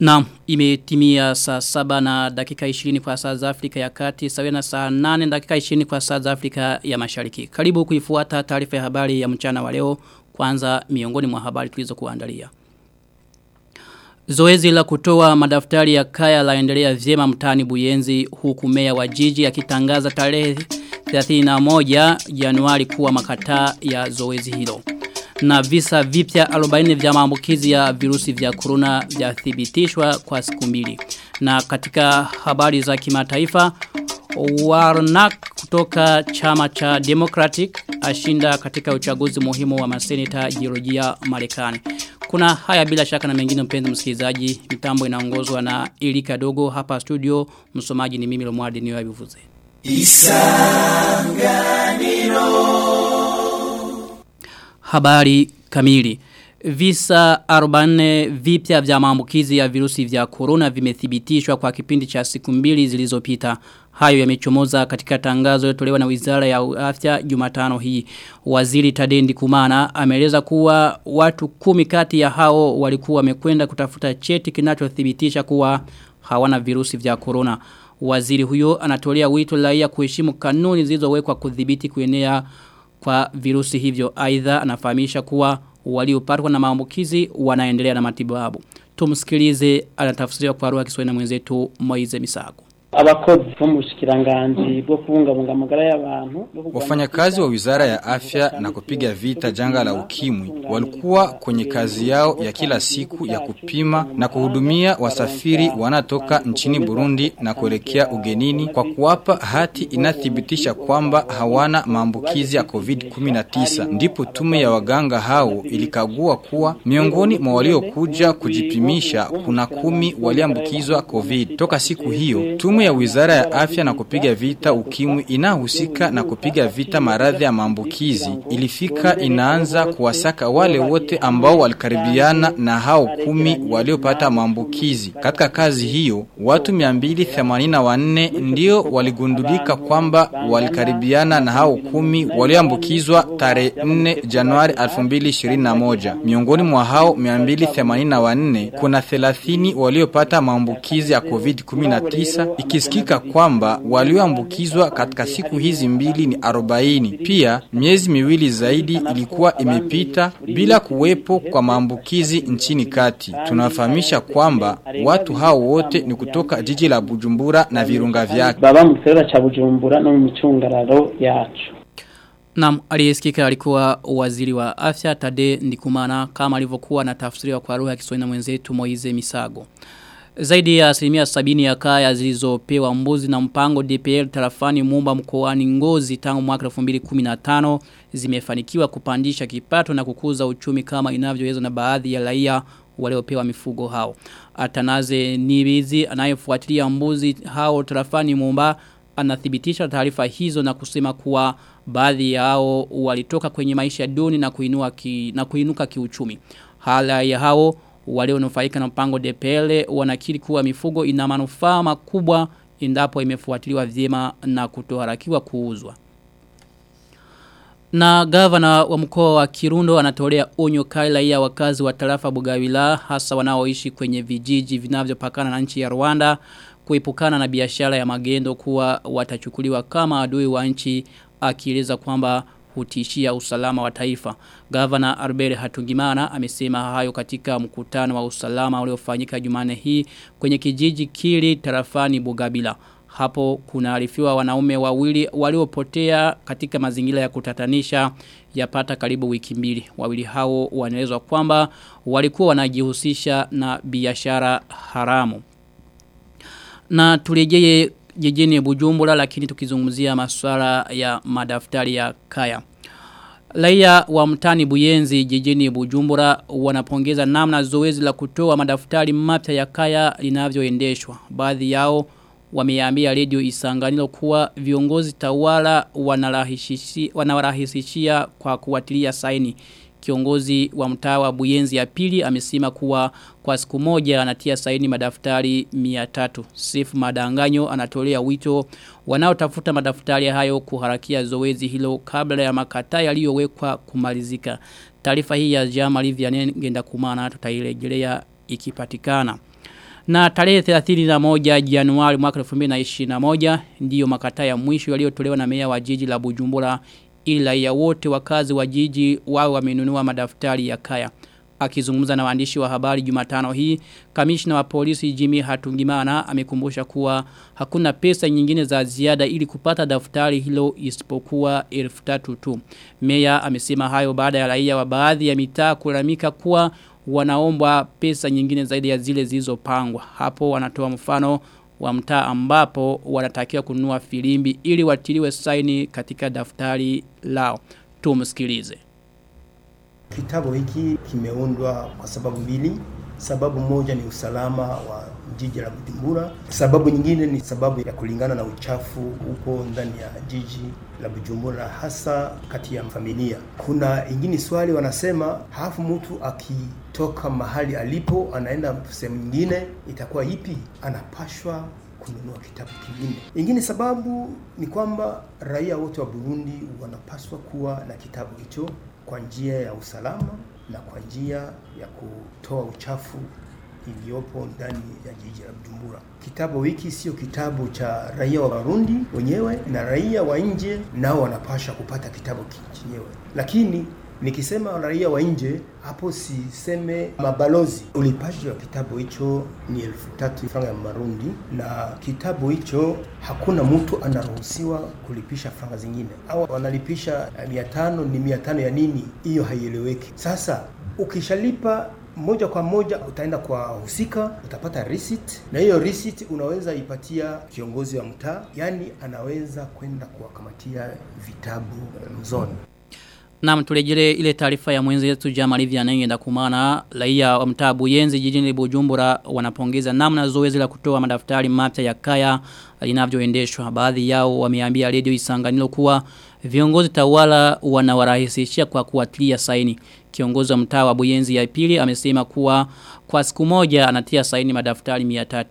Na imetimia saa saba na dakika 20 kwa saa za Afrika ya kati sawe na saa 8 dakika 20 kwa saa za Afrika ya mashariki. Karibu kuifuata taarifa ya habari ya mchana wa leo kwanza miongoni mwa habari tulizo kuandalia. Zoezi la kutoa madaftari ya kaya laendelea vyema mtani Buyenzi huku meya wa jiji akitangaza tarehe 31 Januari kuwa makataa ya zoezi hilo na visa vipya 40 vya maambukizi ya virusi vya corona vyathibitishwa kwa siku mbili. Na katika habari za kimataifa Warnak kutoka chama cha Democratic ashinda katika uchaguzi muhimu wa maseneta jiolojia Marekani. Kuna haya bila shaka na mengine mpenzi msikilizaji, mitambo inaongozwa na Ilika Dogo hapa studio, msomaji ni mimi Lomwardi niyo yabivuze. Habari kamili. Visa 44 vipya vya maambukizi ya virusi vya corona vimethibitishwa kwa kipindi cha siku mbili zilizopita. Hayo yamechomoza katika tangazo lililotolewa na Wizara ya Afya Jumatano hii. Waziri Tadendi Kumana ameeleza kuwa watu kumi kati ya hao walikuwa wamekwenda kutafuta cheti kinachothibitisha kuwa hawana virusi vya corona. Waziri huyo anatolea wito raia kuheshimu kanuni zilizowekwa kudhibiti kuenea kwa virusi hivyo. Aidha anafahamisha kuwa waliopatwa na maambukizi wanaendelea na matibabu. Tumsikilize anatafsiriwa kwa lugha Kiswahili na mwenzetu Moize Misago abakozi bo mu bushikiranganji bwo kubungabunga amagara y'abantu wafanyakazi wa wizara ya afya na kupiga vita janga la ukimwi walikuwa kwenye kazi yao ya kila siku ya kupima na kuhudumia wasafiri wanatoka nchini Burundi na kuelekea ugenini kwa kuwapa hati inathibitisha kwamba hawana maambukizi ya COVID-19. ndipo tume ya waganga hao ilikagua kuwa miongoni mwa waliokuja kujipimisha kuna kumi waliambukizwa COVID. Toka siku hiyo tume ya wizara ya afya na kupiga vita ukimwi inahusika na kupiga vita maradhi ya maambukizi ilifika inaanza kuwasaka wale wote ambao walikaribiana na hao kumi waliopata maambukizi. Katika kazi hiyo watu 284 ndio waligundulika kwamba walikaribiana na hao kumi walioambukizwa tarehe 4 Januari 2021. Miongoni mwa hao 284 kuna 30 waliopata maambukizi ya COVID-19 ikisikika kwamba walioambukizwa katika siku hizi mbili ni 40. Pia miezi miwili zaidi ilikuwa imepita bila kuwepo kwa maambukizi nchini kati. Tunafahamisha kwamba watu hao wote ni kutoka jiji la Bujumbura na virunga vyake. baba mu cha Bujumbura no mu yacho yacu Naam, aliyesikika alikuwa waziri wa afya Tade Ndikumana kama alivyokuwa na tafsiriwa kwa lugha ya Kiswahili na mwenzetu Moize Misago. Zaidi ya asilimia sabini ya kaya zilizopewa mbuzi na mpango DPL tarafani mumba mkoani ngozi tangu mwaka 2015 zimefanikiwa kupandisha kipato na kukuza uchumi kama inavyowezwa na baadhi ya raia waliopewa mifugo hao. Atanaze Nibizi anayefuatilia mbuzi hao tarafani mumba anathibitisha taarifa hizo na kusema kuwa baadhi yao walitoka kwenye maisha duni na kuinua ki, na kuinuka kiuchumi. Hala ya hao walionufaika na mpango DPL wanakiri kuwa mifugo ina manufaa makubwa endapo imefuatiliwa vyema na kutoharakiwa kuuzwa. Na gavana wa mkoa wa Kirundo anatolea onyo kali raia wakazi wa tarafa Bugawila hasa wanaoishi kwenye vijiji vinavyopakana na nchi ya Rwanda kuepukana na biashara ya magendo kuwa watachukuliwa kama adui wa nchi akieleza kwamba hutishia usalama wa taifa. Gavana Arbere Hatungimana amesema hayo katika mkutano wa usalama uliofanyika Jumane hii kwenye kijiji Kili tarafani Bugabila. Hapo kuna kunaarifiwa wanaume wawili waliopotea katika mazingira ya kutatanisha yapata karibu wiki mbili. Wawili hao wanaelezwa kwamba walikuwa wanajihusisha na biashara haramu. Na turejee jijini Bujumbura lakini tukizungumzia masuala ya madaftari ya kaya. laia wa mtani Buyenzi jijini Bujumbura wanapongeza namna zoezi la kutoa madaftari mapya ya kaya linavyoendeshwa. Baadhi yao wameambia redio Isanganiro kuwa viongozi tawala wanarahisishia kwa kuwatilia saini. Kiongozi wa mtaa wa Buyenzi ya pili amesema kuwa kwa siku moja anatia saini madaftari 300. Sifu Madanganyo anatolea wito wanaotafuta madaftari hayo kuharakia zoezi hilo kabla ya makataa yaliyowekwa kumalizika. Taarifa hii ya Jama Livianen ngenda kumana tutairejelea ikipatikana. Na tarehe 31 Januari mwaka 2021 ndiyo makataa ya mwisho yaliyotolewa na meya wa jiji la Bujumbura ili raia wote wakazi wa jiji wao wamenunua madaftari ya kaya. Akizungumza na waandishi wa habari Jumatano hii, kamishna wa polisi Jimmy Hatungimana amekumbusha kuwa hakuna pesa nyingine za ziada ili kupata daftari hilo isipokuwa 1300. tu. Meya amesema hayo baada ya raia wa baadhi ya mitaa kulalamika kuwa wanaombwa pesa nyingine zaidi ya zile zilizopangwa. Hapo wanatoa mfano wa mtaa ambapo wanatakiwa kununua filimbi ili watiliwe saini katika daftari lao. Tumsikilize. Kitabu hiki kimeundwa kwa sababu mbili. Sababu moja ni usalama wa jiji la Bujumbura. Sababu nyingine ni sababu ya kulingana na uchafu huko ndani ya jiji la Bujumbura, hasa kati ya familia. Kuna ingine swali wanasema, hafu mtu akitoka mahali alipo anaenda sehemu nyingine, itakuwa ipi? Anapashwa kununua kitabu kingine. Ingine sababu ni kwamba raia wote wa Burundi wanapaswa kuwa na kitabu hicho kwa njia ya usalama na kwa njia ya kutoa uchafu iliyopo ndani ya jiji la Bujumbura. Kitabu hiki sio kitabu cha raia wa Burundi wenyewe, na raia wa nje nao wanapasha kupata kitabu chenyewe, lakini nikisema raia wa nje hapo siseme mabalozi. Ulipaji wa kitabu hicho ni elfu tatu franga ya Marundi, na kitabu hicho hakuna mtu anaruhusiwa kulipisha franga zingine, au wanalipisha mia tano. Ni mia tano ya nini? Hiyo haieleweki. Sasa ukishalipa moja kwa moja utaenda kwa husika, utapata receipt, na hiyo receipt unaweza ipatia kiongozi wa mtaa, yaani anaweza kwenda kuwakamatia vitabu mzoni. Na tulejele ile taarifa ya mwenzi yetu Jamali Vianenge kumana laia wa mtaa Buyenzi jijini Bujumbura wanapongeza namna zoezi la kutoa madaftari mapya ya kaya linavyoendeshwa. Baadhi yao wameambia Radio Isanganiro kuwa viongozi tawala wanawarahisishia kwa kuatilia saini. Kiongozi wa mtaa wa Buyenzi ya pili amesema kuwa kwa siku moja anatia saini madaftari 300.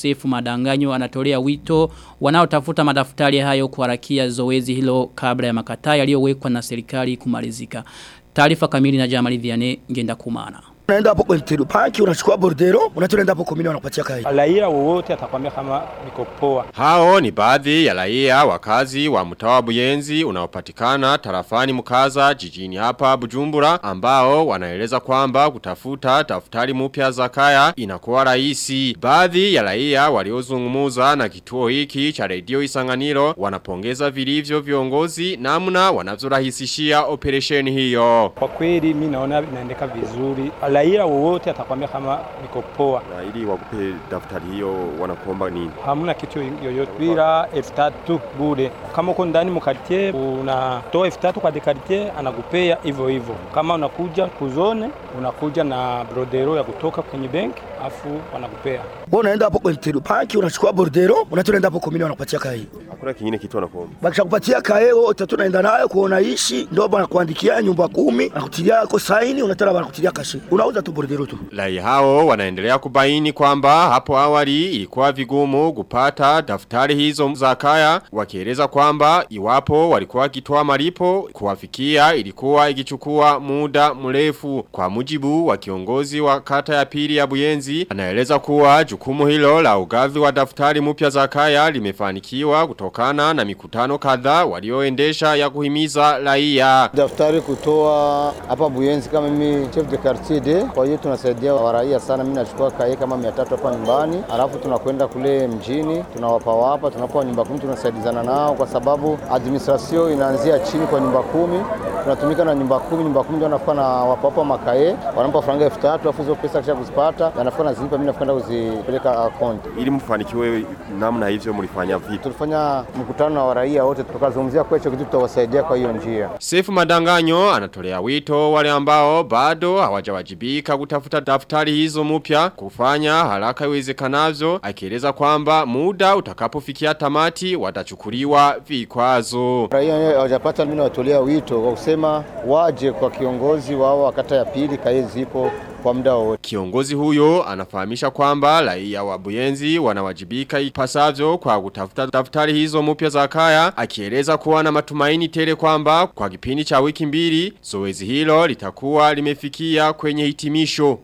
Sefu Madanganyo anatolea wito wanaotafuta madaftari hayo kuharakia zoezi hilo kabla ya makataa yaliyowekwa na serikali kumalizika. Taarifa kamili na Jamali Vianney ngenda kumana. Unaenda hapo kwenye Teru Park unachukua bordero, unatolenda hapo komini wanakupatia kai. Raia wowote atakwambia kama niko poa. Hao ni baadhi ya raia wakazi wa mtaa wa Buyenzi unaopatikana tarafani Mukaza jijini hapa Bujumbura ambao wanaeleza kwamba kutafuta daftari mpya za kaya inakuwa rahisi. Baadhi ya raia waliozungumuza na kituo hiki cha redio Isanganiro wanapongeza vilivyo viongozi namna wanavyorahisishia operesheni hiyo. Kwa kweli mimi naona inaendeka vizuri. Raia wowote atakwambia kama niko poa. Na ili wakupe daftari hiyo wanakuomba nini? Hamna kitu yoyote bila elfu tatu bure. Kama uko ndani mkartie unatoa elfu tatu kwa dekartie anakupea hivyo hivyo. Kama unakuja kuzone unakuja na brodero ya kutoka kwenye benki afu wanakupea. Wewe unaenda hapo kwenye Park unachukua bordero, unatolenda hapo komini wanakupatia kae. Hakuna kingine kitu wanakuomba. Bakishakupatia kae wewe utatu naenda nayo kuona ishi ndio bwana kuandikia nyumba kumi, nakutilia yako saini, unataka bwana kutilia kashi. Unauza tu bordero tu. Lai hao wanaendelea kubaini kwamba hapo awali ilikuwa vigumu kupata daftari hizo za kaya wakieleza kwamba iwapo walikuwa kitoa malipo kuwafikia ilikuwa ikichukua muda mrefu kwa mujibu wa kiongozi wa kata ya pili ya Buyenzi anaeleza kuwa jukumu hilo la ugavi wa daftari mpya za kaya limefanikiwa kutokana na mikutano kadhaa walioendesha ya kuhimiza raia daftari kutoa hapa Buyenzi kama mimi chef de quartier de kwa hiyo tunasaidia waraia sana. Mimi nachukua kaya kama 300 hapa nyumbani, alafu tunakwenda kule mjini tunawapa wapa, tunapoa nyumba kumi, tunasaidizana nao kwa sababu administration inaanzia chini kwa nyumba kumi, tunatumika na nyumba kumi. Nyumba kumi ndio wanafuka na wapa wapa makae, wanampa franga 3000 alafu hizo pesa kisha kuzipata yanafuka na zilipa, mimi nakwenda kuzipeleka account. ili mfanikiwe namna hivyo mlifanya vipi? Tulifanya mkutano na waraia wote, tukazungumzia kwa hicho kitu tutawasaidia kwa hiyo njia. Sefu Madanganyo anatolea wito wale ambao bado hawajawajibika kutafuta daftari hizo mpya kufanya haraka iwezekanavyo akieleza kwamba muda utakapofikia tamati watachukuliwa vikwazo. Raia hawajapata, mimi nawatolea wito kwa kusema waje kwa kiongozi wao wa kata ya pili, kae zipo kwa muda wote. Kiongozi huyo anafahamisha kwamba raia wa Buyenzi wanawajibika ipasavyo kwa kutafuta daftari hizo mpya za kaya akieleza kuwa na matumaini tele kwamba kwa kipindi cha wiki mbili zoezi hilo litakuwa limefikia kwenye hitimisho.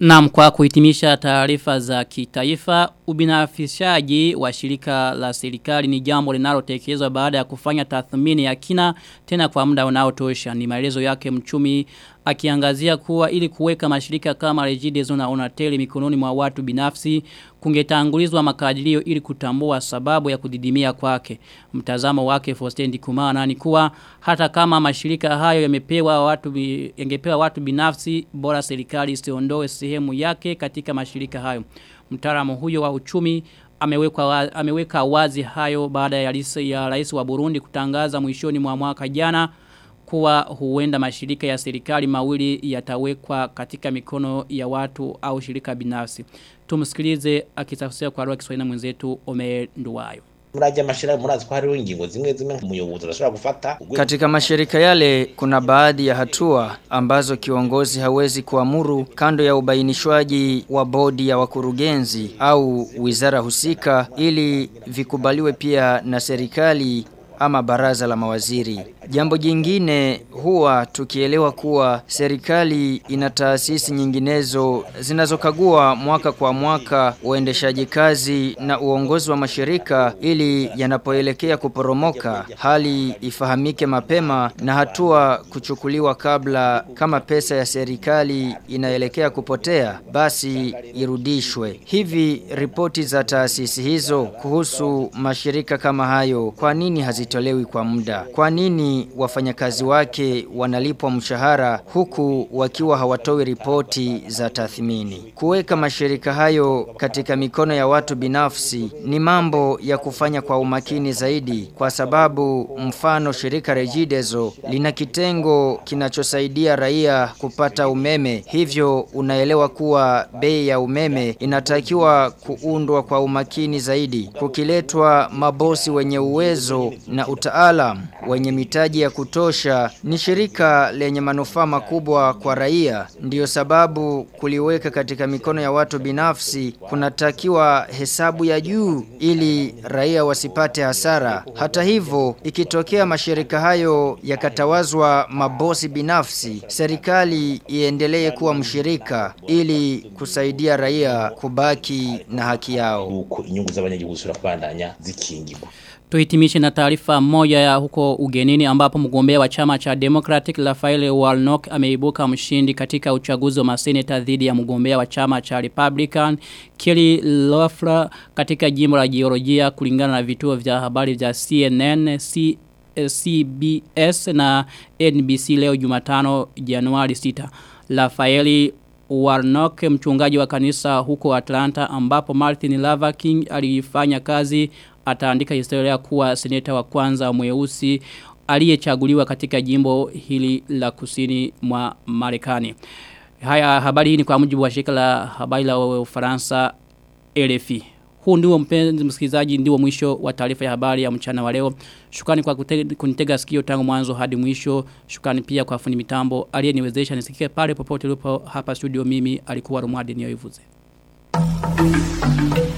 Naam kwa kuhitimisha taarifa za kitaifa, ubinafishaji wa shirika la serikali ni jambo linalotekelezwa baada ya kufanya tathmini ya kina tena kwa muda unaotosha. Ni maelezo yake mchumi akiangazia kuwa ili kuweka mashirika kama Regideso na Onatel mikononi mwa watu binafsi kungetangulizwa makadirio ili kutambua sababu ya kudidimia kwake. Mtazamo wake Fostendi Kumana ni kuwa hata kama mashirika hayo yamepewa watu yangepewa watu binafsi bora serikali isiondoe sehemu yake katika mashirika hayo. Mtaalamu huyo wa uchumi ameweka ameweka wazi hayo baada ya rais ya rais wa Burundi kutangaza mwishoni mwa mwaka jana kuwa huenda mashirika ya serikali mawili yatawekwa katika mikono ya watu au shirika binafsi. Tumsikilize akitafsiri kwa lugha Kiswahili na mwenzetu Omer Nduwayo. Katika mashirika yale kuna baadhi ya hatua ambazo kiongozi hawezi kuamuru kando ya ubainishwaji wa bodi ya wakurugenzi au wizara husika ili vikubaliwe pia na serikali ama baraza la mawaziri. Jambo jingine huwa tukielewa kuwa serikali ina taasisi nyinginezo zinazokagua mwaka kwa mwaka uendeshaji kazi na uongozi wa mashirika ili yanapoelekea kuporomoka hali ifahamike mapema na hatua kuchukuliwa kabla kama pesa ya serikali inaelekea kupotea basi irudishwe. Hivi ripoti za taasisi hizo kuhusu mashirika kama hayo kwa nini hazitolewi kwa muda? Kwa nini wafanyakazi wake wanalipwa mshahara huku wakiwa hawatoi ripoti za tathmini? Kuweka mashirika hayo katika mikono ya watu binafsi ni mambo ya kufanya kwa umakini zaidi kwa sababu mfano shirika Regideso lina kitengo kinachosaidia raia kupata umeme hivyo unaelewa kuwa bei ya umeme inatakiwa kuundwa kwa umakini zaidi kukiletwa mabosi wenye uwezo na utaalam wenye mitaji ya kutosha ni shirika lenye manufaa makubwa kwa raia. Ndiyo sababu kuliweka katika mikono ya watu binafsi kunatakiwa hesabu ya juu ili raia wasipate hasara. Hata hivyo ikitokea mashirika hayo yakatawazwa mabosi binafsi serikali iendelee kuwa mshirika ili kusaidia raia kubaki na haki yao Tuhitimishe na taarifa moja ya huko ugenini ambapo mgombea wa chama cha Democratic Rafael Warnock ameibuka mshindi katika uchaguzi wa maseneta dhidi ya mgombea wa chama cha Republican Kelly Loeffler katika jimbo la Georgia kulingana na vituo vya habari vya CNN, C CBS na NBC leo Jumatano Januari 6. Rafaeli Warnock mchungaji wa kanisa huko Atlanta ambapo Martin Luther King alifanya kazi ataandika historia kuwa seneta wa kwanza mweusi aliyechaguliwa katika jimbo hili la kusini mwa Marekani. Haya habari hii ni kwa mujibu wa shirika la habari la Ufaransa RFI. Huu ndio mpenzi msikilizaji ndio mwisho wa taarifa ya habari ya mchana wa leo. Shukrani kwa kunitega sikio tangu mwanzo hadi mwisho. Shukrani pia kwa fundi mitambo aliyeniwezesha nisikike pale popote ulipo hapa studio mimi alikuwa Romwadi Niyoivuze. Thank you.